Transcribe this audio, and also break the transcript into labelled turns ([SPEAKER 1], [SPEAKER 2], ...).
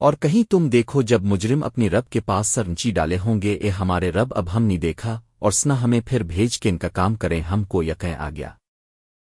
[SPEAKER 1] اور کہیں تم دیکھو جب مجرم اپنی رب کے پاس سرنچی ڈالے ہوں گے، اے ہمارے رب، اب ہم نہیں دیکھا اور سنا ہمیں پھر بھیج کے ان کا کام کریں، ہم کو یقیں آ گیا۔